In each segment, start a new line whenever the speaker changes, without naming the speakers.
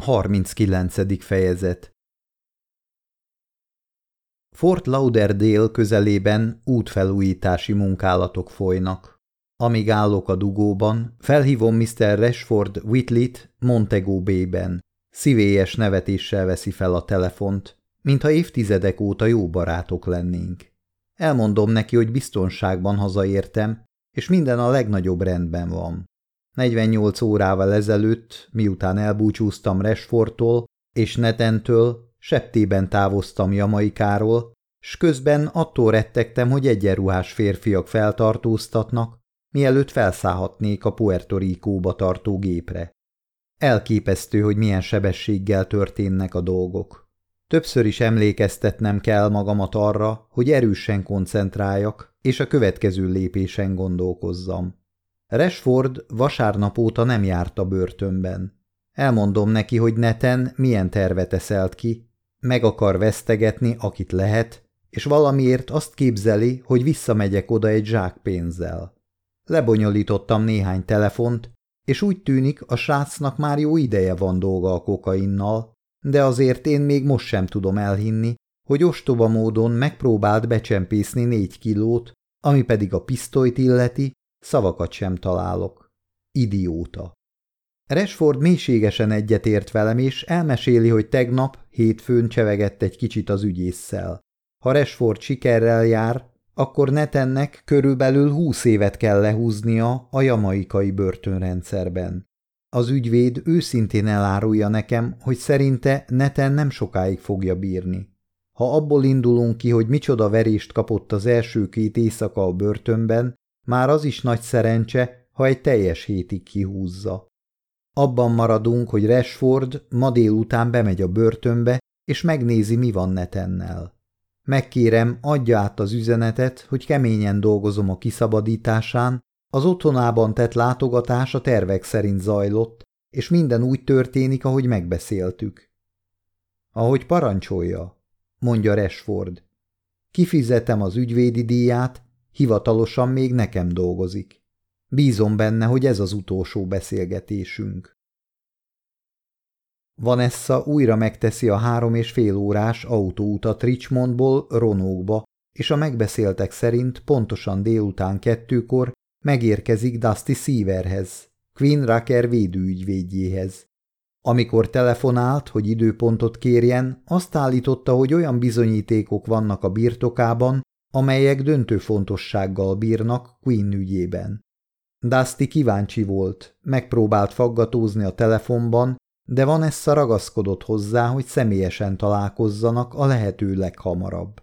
39. fejezet Fort Lauderdale közelében útfelújítási munkálatok folynak. Amíg állok a dugóban, felhívom Mr. Rashford Whitlit Montego Bay-ben. Szívélyes nevetéssel veszi fel a telefont, mintha évtizedek óta jó barátok lennénk. Elmondom neki, hogy biztonságban hazaértem, és minden a legnagyobb rendben van. 48 órával ezelőtt, miután elbúcsúztam Resfortól és Netentől, septében távoztam Jamaikáról, s közben attól rettegtem, hogy egyenruhás férfiak feltartóztatnak, mielőtt felszállhatnék a Puerto Rico-ba tartó gépre. Elképesztő, hogy milyen sebességgel történnek a dolgok. Többször is emlékeztetnem kell magamat arra, hogy erősen koncentráljak, és a következő lépésen gondolkozzam. Rashford vasárnap óta nem járt a börtönben. Elmondom neki, hogy neten milyen tervet eszelt ki, meg akar vesztegetni, akit lehet, és valamiért azt képzeli, hogy visszamegyek oda egy zsák pénzzel. Lebonyolítottam néhány telefont, és úgy tűnik, a srácnak már jó ideje van dolga a kokainnal, de azért én még most sem tudom elhinni, hogy ostoba módon megpróbált becsempészni négy kilót, ami pedig a pisztolyt illeti, Szavakat sem találok. Idióta. Resford mélységesen egyetért velem, és elmeséli, hogy tegnap, hétfőn csevegett egy kicsit az ügyésszel. Ha Resford sikerrel jár, akkor Netennek körülbelül húsz évet kell lehúznia a jamaikai börtönrendszerben. Az ügyvéd őszintén elárulja nekem, hogy szerinte Neten nem sokáig fogja bírni. Ha abból indulunk ki, hogy micsoda verést kapott az első két éjszaka a börtönben, már az is nagy szerencse, ha egy teljes hétig kihúzza. Abban maradunk, hogy Rashford ma délután bemegy a börtönbe, és megnézi, mi van netennel. Megkérem, adja át az üzenetet, hogy keményen dolgozom a kiszabadításán, az otthonában tett látogatás a tervek szerint zajlott, és minden úgy történik, ahogy megbeszéltük. Ahogy parancsolja, mondja Rashford. Kifizetem az ügyvédi díját, Hivatalosan még nekem dolgozik. Bízom benne, hogy ez az utolsó beszélgetésünk. Vanessa újra megteszi a három és fél órás autóutat Richmondból Ronókba, és a megbeszéltek szerint pontosan délután kettőkor megérkezik Dusty Seaverhez, Queen Rucker védőügyvédjéhez. Amikor telefonált, hogy időpontot kérjen, azt állította, hogy olyan bizonyítékok vannak a birtokában, amelyek döntő fontossággal bírnak Queen ügyében. Dusty kíváncsi volt, megpróbált faggatózni a telefonban, de Vanessa ragaszkodott hozzá, hogy személyesen találkozzanak a lehető leghamarabb.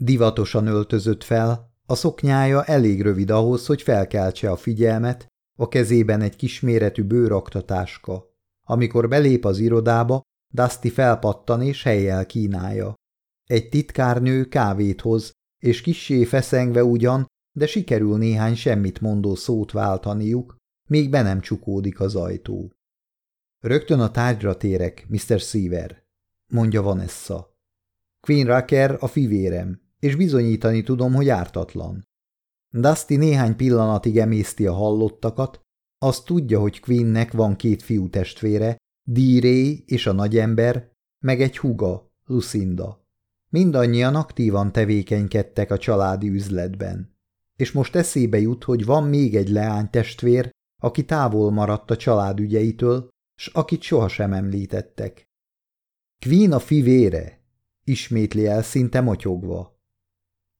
Divatosan öltözött fel, a szoknyája elég rövid ahhoz, hogy felkeltse a figyelmet, a kezében egy kisméretű bőraktatáska. Amikor belép az irodába, Dusty felpattan és helyjel kínálja. Egy titkárnő kávét hoz, és kissé feszengve ugyan, de sikerül néhány semmit mondó szót váltaniuk, még be nem csukódik az ajtó. Rögtön a tárgyra térek, Mr. Seaver, mondja Vanessa. Queen Rucker a fivérem, és bizonyítani tudom, hogy ártatlan. Dusty néhány pillanatig emészti a hallottakat, azt tudja, hogy Queennek van két fiú testvére, D. és a nagyember, meg egy huga, Lucinda. Mindannyian aktívan tevékenykedtek a családi üzletben. És most eszébe jut, hogy van még egy leánytestvér, aki távol maradt a család ügyeitől, s akit sohasem említettek. Queen a fivére, ismétli el szinte motyogva.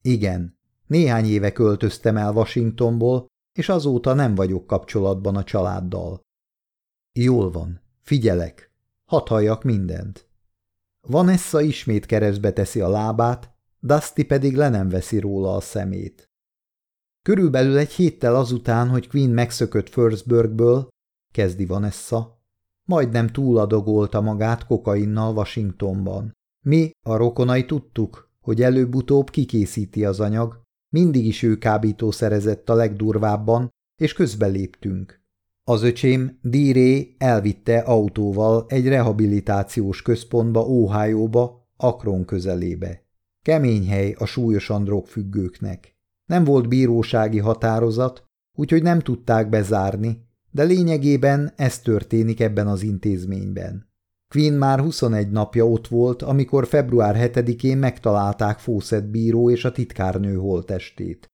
Igen, néhány éve költöztem el Washingtonból, és azóta nem vagyok kapcsolatban a családdal. Jól van, figyelek, hadd halljak mindent. Vanessa ismét keresztbe teszi a lábát, Dusty pedig le nem veszi róla a szemét. Körülbelül egy héttel azután, hogy Queen megszökött Firstburgből, kezdi Vanessa, majdnem túladogolta magát kokainnal Washingtonban. Mi, a rokonai tudtuk, hogy előbb-utóbb kikészíti az anyag, mindig is ő kábítószerezett a legdurvábban, és közbeléptünk. Az öcsém Díré elvitte autóval egy rehabilitációs központba Óhájóba, Akron közelébe. Kemény hely a súlyosan drogfüggőknek. Nem volt bírósági határozat, úgyhogy nem tudták bezárni, de lényegében ez történik ebben az intézményben. Queen már 21 napja ott volt, amikor február 7-én megtalálták Fawcett bíró és a titkárnő holtestét.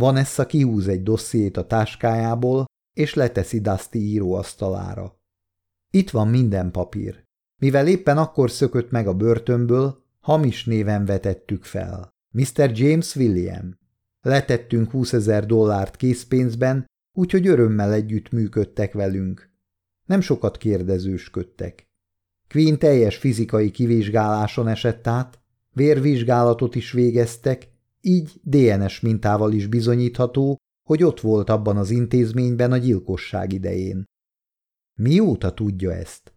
Vanessa kihúz egy dossziét a táskájából, és leteszi Dusty íróasztalára. Itt van minden papír. Mivel éppen akkor szökött meg a börtönből, hamis néven vetettük fel. Mr. James William. Letettünk 20 ezer dollárt készpénzben, úgyhogy örömmel együtt működtek velünk. Nem sokat kérdezősködtek. Queen teljes fizikai kivizsgáláson esett át, vérvizsgálatot is végeztek, így DNS mintával is bizonyítható, hogy ott volt abban az intézményben a gyilkosság idején. Mióta tudja ezt?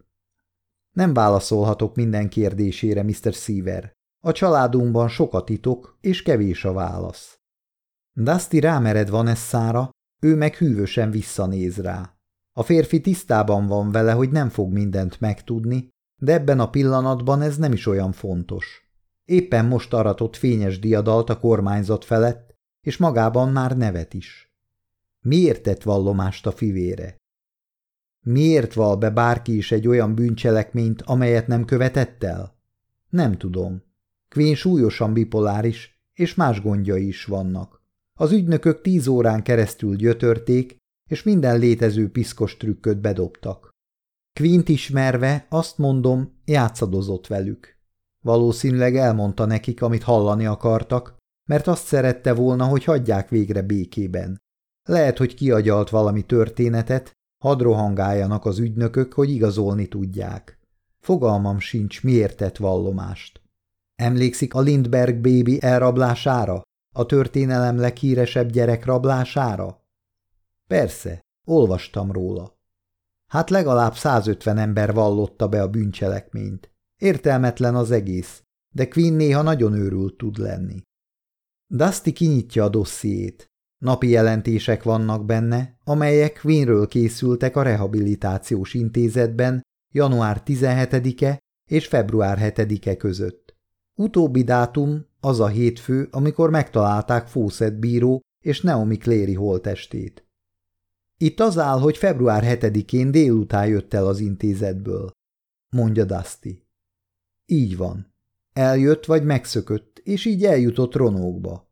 Nem válaszolhatok minden kérdésére, Mr. Seaver. A családunkban sok a titok, és kevés a válasz. Dusty rámered Vanessára, ő meg hűvösen visszanéz rá. A férfi tisztában van vele, hogy nem fog mindent megtudni, de ebben a pillanatban ez nem is olyan fontos. Éppen most aratott fényes diadalt a kormányzat felett, és magában már nevet is. Miért tett vallomást a fivére? Miért val be bárki is egy olyan bűncselekményt, amelyet nem követett el? Nem tudom. Queen súlyosan bipoláris, és más gondjai is vannak. Az ügynökök tíz órán keresztül gyötörték, és minden létező piszkos trükköt bedobtak. Quint ismerve, azt mondom, játszadozott velük. Valószínűleg elmondta nekik, amit hallani akartak, mert azt szerette volna, hogy hagyják végre békében. Lehet, hogy kiagyalt valami történetet, hadd rohangáljanak az ügynökök, hogy igazolni tudják. Fogalmam sincs, miért tett vallomást. Emlékszik a Lindbergh bébi elrablására? A történelem leghíresebb gyerek rablására? Persze, olvastam róla. Hát legalább 150 ember vallotta be a bűncselekményt. Értelmetlen az egész, de Quinn néha nagyon őrült tud lenni. Dusty kinyitja a dossziét. Napi jelentések vannak benne, amelyek Quinnről készültek a rehabilitációs intézetben január 17-e és február 7-e között. Utóbbi dátum az a hétfő, amikor megtalálták Fawcett bíró és Naomi Clary holtestét. Itt az áll, hogy február 7-én délután jött el az intézetből, mondja Dusty. Így van. Eljött vagy megszökött, és így eljutott Ronókba.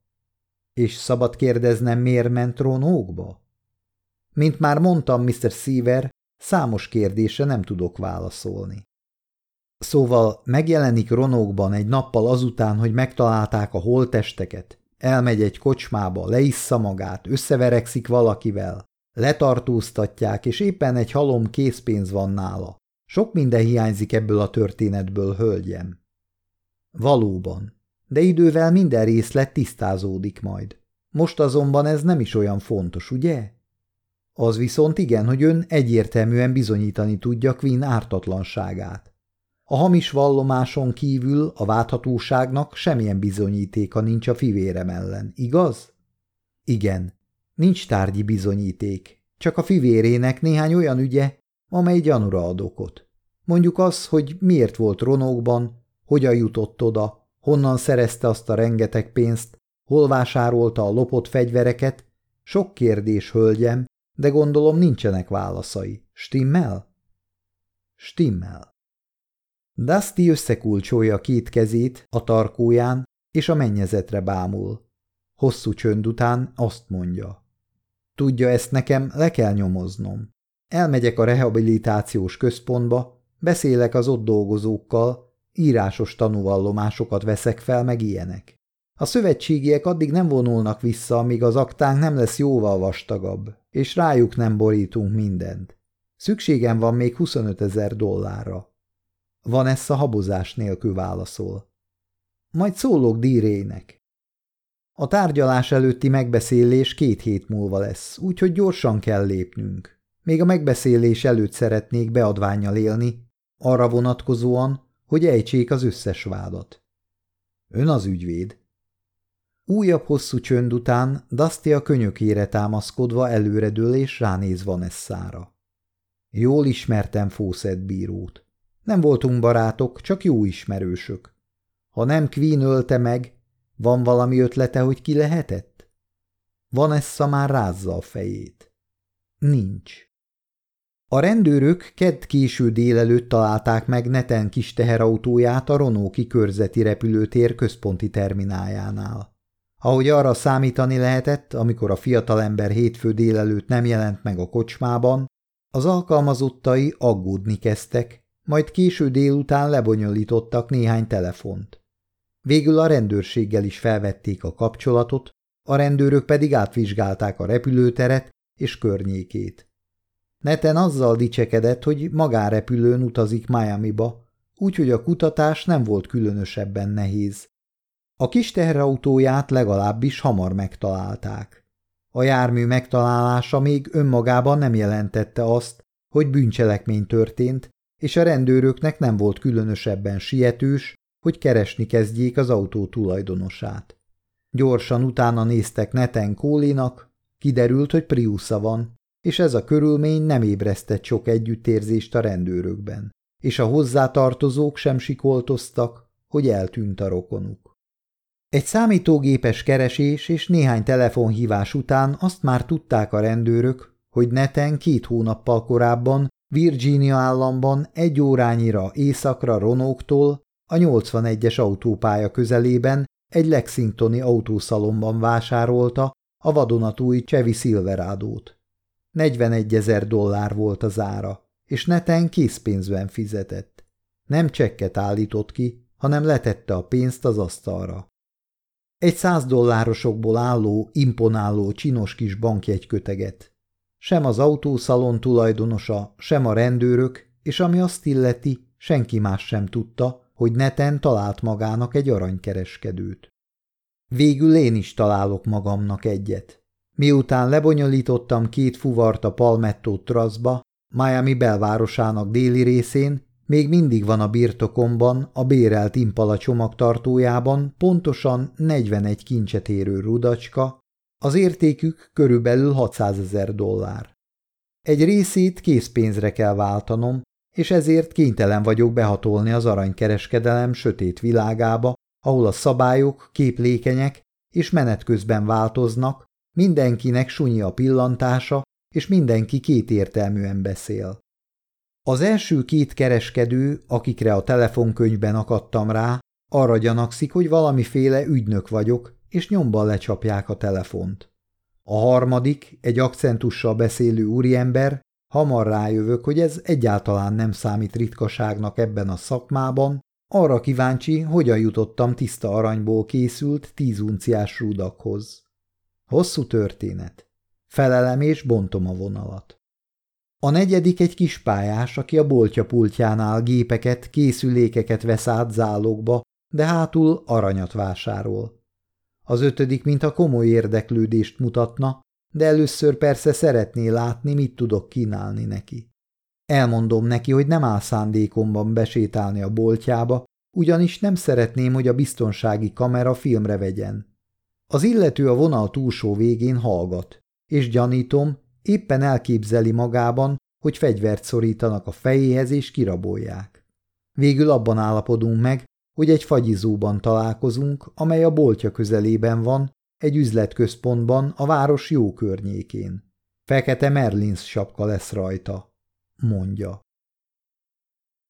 És szabad kérdeznem, miért ment Ronókba? Mint már mondtam, Mr. Seaver, számos kérdésre nem tudok válaszolni. Szóval megjelenik Ronókban egy nappal azután, hogy megtalálták a holtesteket, elmegy egy kocsmába, leissza magát, összeverekszik valakivel, letartóztatják, és éppen egy halom készpénz van nála. Sok minden hiányzik ebből a történetből, hölgyem. Valóban, de idővel minden részlet tisztázódik majd. Most azonban ez nem is olyan fontos, ugye? Az viszont igen, hogy ön egyértelműen bizonyítani tudja Quinn ártatlanságát. A hamis vallomáson kívül a válthatóságnak semmilyen bizonyítéka nincs a fivérem ellen, igaz? Igen, nincs tárgyi bizonyíték, csak a fivérének néhány olyan ügye, amely gyanúra ad okot. Mondjuk az, hogy miért volt ronókban, hogyan jutott oda, honnan szerezte azt a rengeteg pénzt, hol vásárolta a lopott fegyvereket, sok kérdés, hölgyem, de gondolom nincsenek válaszai. Stimmel? Stimmel. Dusty összekulcsolja két kezét a tarkóján, és a mennyezetre bámul. Hosszú csönd után azt mondja. Tudja, ezt nekem le kell nyomoznom. Elmegyek a rehabilitációs központba, beszélek az ott dolgozókkal, írásos tanúvallomásokat veszek fel, meg ilyenek. A szövetségiek addig nem vonulnak vissza, amíg az aktánk nem lesz jóval vastagabb, és rájuk nem borítunk mindent. Szükségem van még 25 ezer dollárra. Van ez a habozás nélkül válaszol. Majd szólok dírének. A tárgyalás előtti megbeszélés két hét múlva lesz, úgyhogy gyorsan kell lépnünk. Még a megbeszélés előtt szeretnék beadványjal élni, arra vonatkozóan, hogy ejtsék az összes vádat. Ön az ügyvéd. Újabb hosszú csönd után Dusty a könyökére támaszkodva előredől és ránéz Vanessára. Jól ismertem Fawcett bírót. Nem voltunk barátok, csak jó ismerősök. Ha nem Queen ölte meg, van valami ötlete, hogy ki lehetett? Vanessa már rázza a fejét. Nincs. A rendőrök kedd késő délelőtt találták meg Neten kis teherautóját a Ronóki körzeti repülőtér központi termináljánál. Ahogy arra számítani lehetett, amikor a fiatalember hétfő délelőtt nem jelent meg a kocsmában, az alkalmazottai aggódni kezdtek, majd késő délután lebonyolítottak néhány telefont. Végül a rendőrséggel is felvették a kapcsolatot, a rendőrök pedig átvizsgálták a repülőteret és környékét. Neten azzal dicsekedett, hogy magárepülőn utazik Miami-ba, úgyhogy a kutatás nem volt különösebben nehéz. A kis teherautóját legalábbis hamar megtalálták. A jármű megtalálása még önmagában nem jelentette azt, hogy bűncselekmény történt, és a rendőröknek nem volt különösebben sietős, hogy keresni kezdjék az autó tulajdonosát. Gyorsan utána néztek Neten Kólinak, kiderült, hogy Priusza van, és ez a körülmény nem ébresztett sok együttérzést a rendőrökben, és a hozzátartozók sem sikoltoztak, hogy eltűnt a rokonuk. Egy számítógépes keresés és néhány telefonhívás után azt már tudták a rendőrök, hogy Neten két hónappal korábban Virginia államban egy órányira északra Ronóktól a 81-es autópálya közelében egy Lexingtoni autószalomban vásárolta a vadonatúj Chevy Silverado-t. 41 ezer dollár volt az ára, és neten készpénzben fizetett. Nem csekket állított ki, hanem letette a pénzt az asztalra. Egy száz dollárosokból álló, imponáló, csinos kis bankjegyköteget. Sem az autószalon tulajdonosa, sem a rendőrök, és ami azt illeti, senki más sem tudta, hogy neten talált magának egy aranykereskedőt. Végül én is találok magamnak egyet. Miután lebonyolítottam két fuvart a Palmetto Trustba, Miami belvárosának déli részén, még mindig van a birtokomban, a bérelt impala csomagtartójában pontosan 41 kincset érő rudacska, az értékük körülbelül 600 ezer dollár. Egy részét készpénzre kell váltanom, és ezért kénytelen vagyok behatolni az aranykereskedelem sötét világába, ahol a szabályok képlékenyek és menet közben változnak, Mindenkinek sunyi a pillantása, és mindenki kétértelműen beszél. Az első két kereskedő, akikre a telefonkönyvben akadtam rá, arra gyanakszik, hogy valamiféle ügynök vagyok, és nyomban lecsapják a telefont. A harmadik, egy akcentussal beszélő úriember, hamar rájövök, hogy ez egyáltalán nem számít ritkaságnak ebben a szakmában, arra kíváncsi, hogyan jutottam tiszta aranyból készült tízunciás rudakhoz. Hosszú történet. Felelem és bontom a vonalat. A negyedik egy kis pályás, aki a boltja pultjánál gépeket, készülékeket vesz át zálogba, de hátul aranyat vásárol. Az ötödik, mintha komoly érdeklődést mutatna, de először persze szeretné látni, mit tudok kínálni neki. Elmondom neki, hogy nem áll szándékomban besétálni a boltjába, ugyanis nem szeretném, hogy a biztonsági kamera filmre vegyen. Az illető a vonal túlsó végén hallgat, és gyanítom, éppen elképzeli magában, hogy fegyvert szorítanak a fejéhez és kirabolják. Végül abban állapodunk meg, hogy egy fagyizóban találkozunk, amely a boltja közelében van, egy üzletközpontban a város jó környékén. Fekete Merlins sapka lesz rajta, mondja.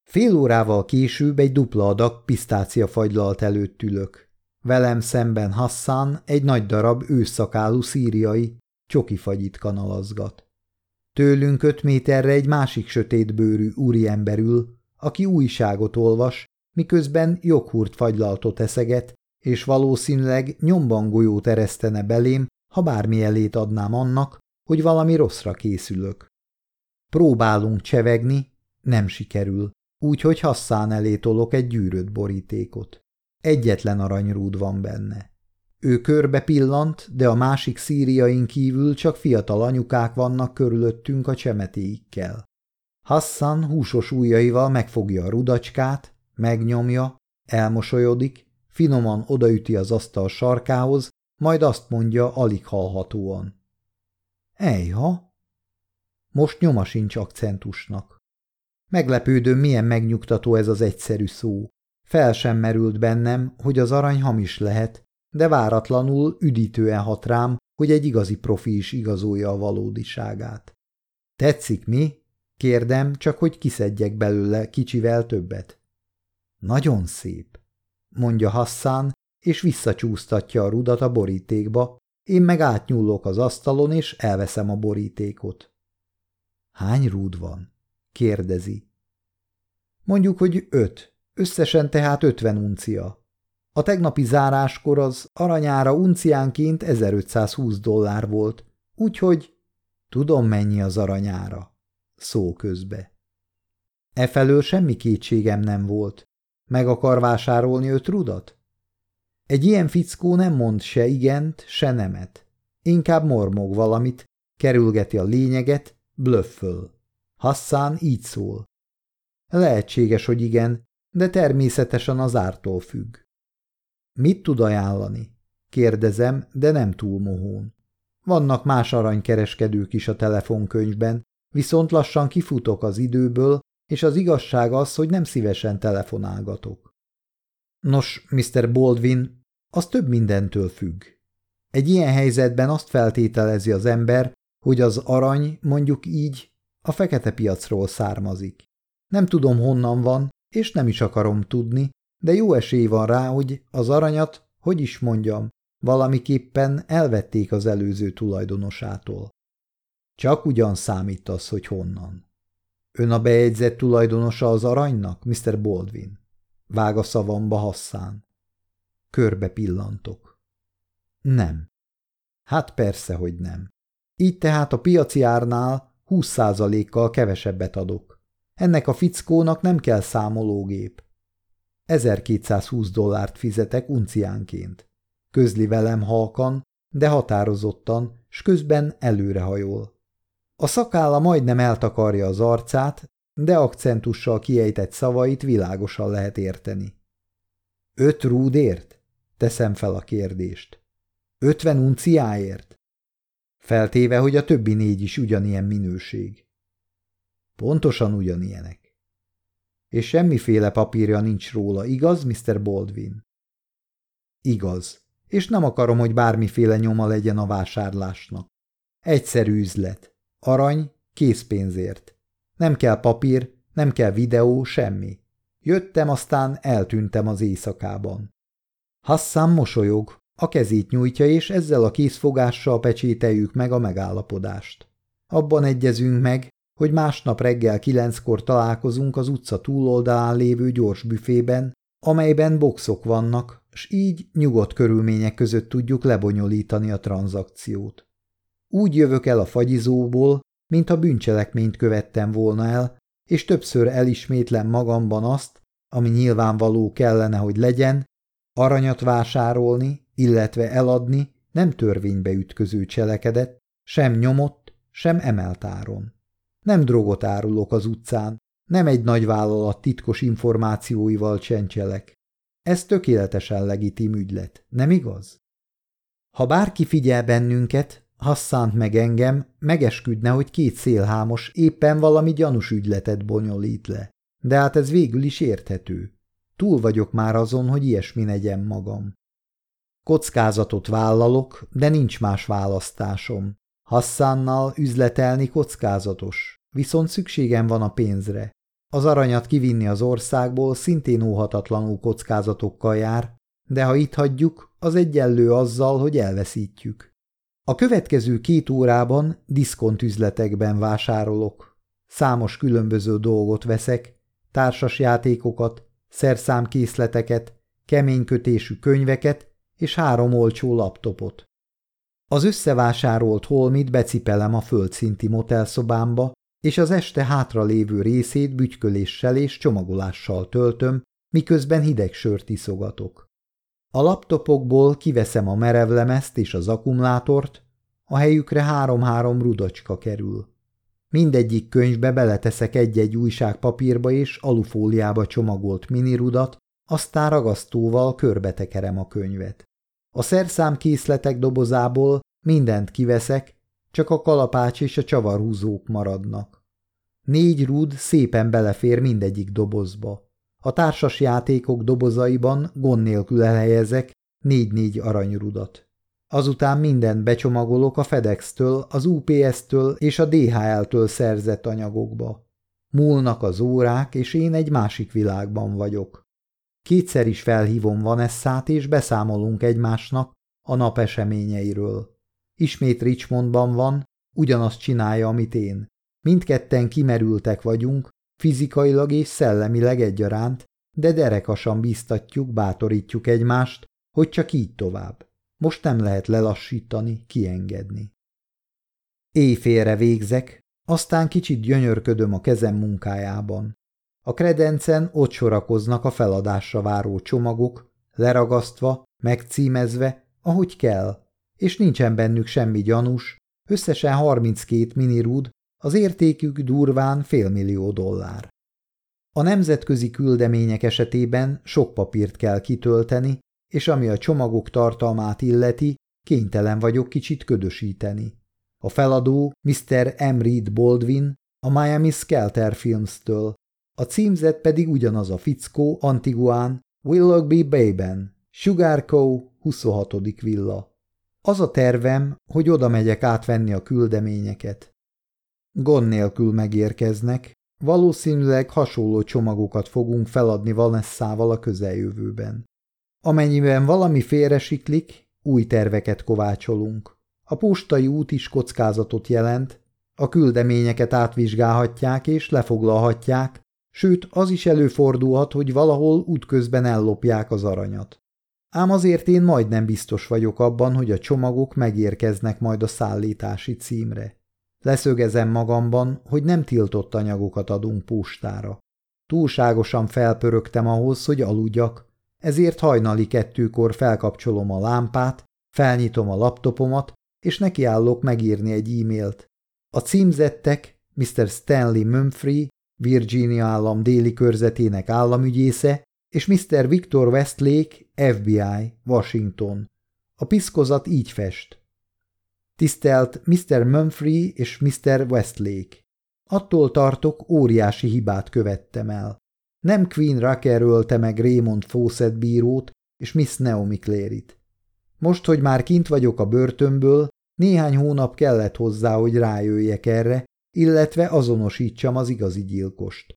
Fél órával később egy dupla adag pisztácia fagylalt előtt ülök. Velem szemben Hassan egy nagy darab ősszakálú szíriai, csoki fagyit kanalazgat. Tőlünk öt méterre egy másik sötétbőrű úriember ül, aki újságot olvas, miközben joghurt fagylaltot eszeget, és valószínűleg nyomban golyót eresztene belém, ha bármi elét adnám annak, hogy valami rosszra készülök. Próbálunk csevegni, nem sikerül, úgyhogy Hasszán elé tolok egy gyűrött borítékot. Egyetlen aranyrúd van benne. Ő körbe pillant, de a másik szíriain kívül csak fiatal anyukák vannak körülöttünk a csemetéikkel. Hassan húsos ujjaival megfogja a rudacskát, megnyomja, elmosolyodik, finoman odaüti az asztal sarkához, majd azt mondja alig hallhatóan. Ejha! Most nyoma sincs akcentusnak. Meglepődöm, milyen megnyugtató ez az egyszerű szó. Fel sem merült bennem, hogy az arany hamis lehet, de váratlanul üdítően hat rám, hogy egy igazi profi is igazolja a valódiságát. Tetszik mi? Kérdem, csak hogy kiszedjek belőle kicsivel többet. Nagyon szép, mondja Hassan, és visszacsúsztatja a rudat a borítékba, én meg átnyúlok az asztalon, és elveszem a borítékot. Hány rúd van? kérdezi. Mondjuk, hogy öt, összesen tehát ötven uncia. A tegnapi záráskor az aranyára unciánként 1520 dollár volt, úgyhogy tudom mennyi az aranyára. Szó közbe. Efelől semmi kétségem nem volt. Meg akar vásárolni öt rudat? Egy ilyen fickó nem mond se igent, se nemet. Inkább mormog valamit, kerülgeti a lényeget, blöfföl. Hassan így szól. Lehetséges, hogy igen, de természetesen az ártól függ. Mit tud ajánlani? Kérdezem, de nem túl mohón. Vannak más aranykereskedők is a telefonkönyvben, viszont lassan kifutok az időből, és az igazság az, hogy nem szívesen telefonálgatok. Nos, Mr. Baldwin, az több mindentől függ. Egy ilyen helyzetben azt feltételezi az ember, hogy az arany, mondjuk így, a fekete piacról származik. Nem tudom honnan van, és nem is akarom tudni, de jó esély van rá, hogy az aranyat, hogy is mondjam, valamiképpen elvették az előző tulajdonosától. Csak ugyan számít az, hogy honnan. Ön a bejegyzett tulajdonosa az aranynak, Mr. Baldwin? Vág a szavamba Hasszán. Körbe pillantok. Nem. Hát persze, hogy nem. Így tehát a piaci árnál 20%-kal kevesebbet adok. Ennek a fickónak nem kell számológép. 1220 dollárt fizetek unciánként. Közli velem halkan, de határozottan, s közben előrehajol. A szakálla majdnem eltakarja az arcát, de akcentussal kiejtett szavait világosan lehet érteni. Öt rúdért? Teszem fel a kérdést. Ötven unciáért? Feltéve, hogy a többi négy is ugyanilyen minőség. Pontosan ugyanilyenek. És semmiféle papírja nincs róla, igaz, Mr. Baldwin? Igaz, és nem akarom, hogy bármiféle nyoma legyen a vásárlásnak. Egyszerű üzlet. Arany, készpénzért. Nem kell papír, nem kell videó, semmi. Jöttem, aztán eltűntem az éjszakában. Hassan mosolyog, a kezét nyújtja, és ezzel a készfogással pecsételjük meg a megállapodást. Abban egyezünk meg, hogy másnap reggel kilenckor találkozunk az utca túloldalán lévő gyors büfében, amelyben boxok vannak, s így nyugodt körülmények között tudjuk lebonyolítani a tranzakciót. Úgy jövök el a fagyizóból, mint a bűncselekményt követtem volna el, és többször elismétlem magamban azt, ami nyilvánvaló kellene, hogy legyen, aranyat vásárolni, illetve eladni nem törvénybe ütköző cselekedet, sem nyomott, sem emeltáron. Nem drogot árulok az utcán, nem egy nagy vállalat titkos információival csencselek. Ez tökéletesen legitim ügylet, nem igaz? Ha bárki figyel bennünket, Hasszánt meg engem, megesküdne, hogy két szélhámos éppen valami gyanús ügyletet bonyolít le. De hát ez végül is érthető. Túl vagyok már azon, hogy ilyesmi negyem magam. Kockázatot vállalok, de nincs más választásom. Hassánnal üzletelni kockázatos, viszont szükségem van a pénzre. Az aranyat kivinni az országból szintén óhatatlanul kockázatokkal jár, de ha itt hagyjuk, az egyenlő azzal, hogy elveszítjük. A következő két órában diszkontüzletekben vásárolok. Számos különböző dolgot veszek, társasjátékokat, szerszámkészleteket, keménykötésű könyveket és három olcsó laptopot. Az összevásárolt holmit becipelem a földszinti motelszobámba, és az este hátra lévő részét bütyköléssel és csomagolással töltöm, miközben hideg sört iszogatok. A laptopokból kiveszem a merevlemezt és az akkumulátort, a helyükre három-három rudacska kerül. Mindegyik könyvbe beleteszek egy-egy újság papírba és alufóliába csomagolt minirudat, aztán ragasztóval körbetekerem a könyvet. A szerszámkészletek dobozából mindent kiveszek, csak a kalapács és a csavarhúzók maradnak. Négy rúd szépen belefér mindegyik dobozba. A társas játékok dobozaiban gond nélkül elhelyezek négy-négy aranyrudat. Azután mindent becsomagolok a FedEx-től, az UPS-től és a DHL-től szerzett anyagokba. Múlnak az órák, és én egy másik világban vagyok. Kétszer is felhívom Vanessát, és beszámolunk egymásnak a nap eseményeiről. Ismét Richmondban van, ugyanazt csinálja, amit én. Mindketten kimerültek vagyunk, fizikailag és szellemileg egyaránt, de derekasan bíztatjuk, bátorítjuk egymást, hogy csak így tovább. Most nem lehet lelassítani, kiengedni. Éjfélre végzek, aztán kicsit gyönyörködöm a kezem munkájában. A kredencen ott sorakoznak a feladásra váró csomagok, leragasztva, megcímezve, ahogy kell, és nincsen bennük semmi gyanús, összesen 32 minirúd, az értékük durván félmillió dollár. A nemzetközi küldemények esetében sok papírt kell kitölteni, és ami a csomagok tartalmát illeti, kénytelen vagyok kicsit ködösíteni. A feladó Mr. M. Reed Baldwin a Miami Skelter Films-től, a címzet pedig ugyanaz a fickó Antiguán, Willoughby Bay-ben, Sugar Cove 26. villa. Az a tervem, hogy oda megyek átvenni a küldeményeket. Gond nélkül megérkeznek, valószínűleg hasonló csomagokat fogunk feladni Vanessával a közeljövőben. Amennyiben valami félresiklik, új terveket kovácsolunk. A postai út is kockázatot jelent, a küldeményeket átvizsgálhatják és lefoglalhatják, sőt az is előfordulhat, hogy valahol útközben ellopják az aranyat. Ám azért én majdnem biztos vagyok abban, hogy a csomagok megérkeznek majd a szállítási címre. Leszögezem magamban, hogy nem tiltott anyagokat adunk postára. Túlságosan felpörögtem ahhoz, hogy aludjak, ezért hajnali kettőkor felkapcsolom a lámpát, felnyitom a laptopomat, és nekiállok megírni egy e-mailt. A címzettek Mr. Stanley Mumphrey, Virginia állam déli körzetének államügyésze, és Mr. Victor Westlake, FBI, Washington. A piszkozat így fest. Tisztelt Mr. Mumphrey és Mr. Westlake. Attól tartok, óriási hibát követtem el. Nem Queen Rucker ölte meg Raymond Fawcett bírót és Miss Naomi Clary-t. Most, hogy már kint vagyok a börtönből, néhány hónap kellett hozzá, hogy rájöjjek erre, illetve azonosítsam az igazi gyilkost.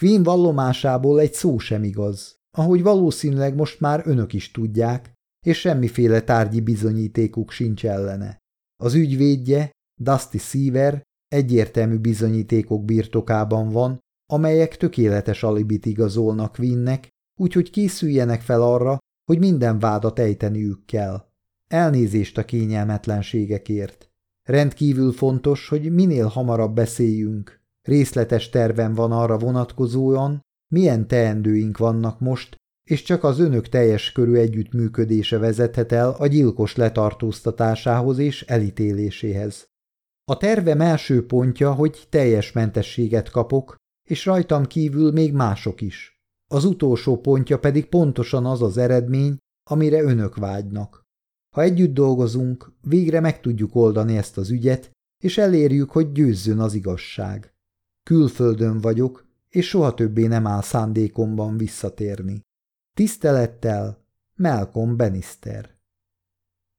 Queen vallomásából egy szó sem igaz, ahogy valószínűleg most már önök is tudják, és semmiféle tárgyi bizonyítékuk sincs ellene. Az ügyvédje, Dusty Seaver, egyértelmű bizonyítékok birtokában van, amelyek tökéletes alibit igazolnak Vinnek, úgyhogy készüljenek fel arra, hogy minden vádat ejteniük kell. Elnézést a kényelmetlenségekért. Rendkívül fontos, hogy minél hamarabb beszéljünk. Részletes tervem van arra vonatkozóan, milyen teendőink vannak most, és csak az önök teljes körű együttműködése vezethet el a gyilkos letartóztatásához és elítéléséhez. A tervem első pontja, hogy teljes mentességet kapok, és rajtam kívül még mások is. Az utolsó pontja pedig pontosan az az eredmény, amire önök vágynak. Ha együtt dolgozunk, végre meg tudjuk oldani ezt az ügyet, és elérjük, hogy győzzön az igazság. Külföldön vagyok, és soha többé nem áll szándékomban visszatérni. Tisztelettel, Malcolm Bannister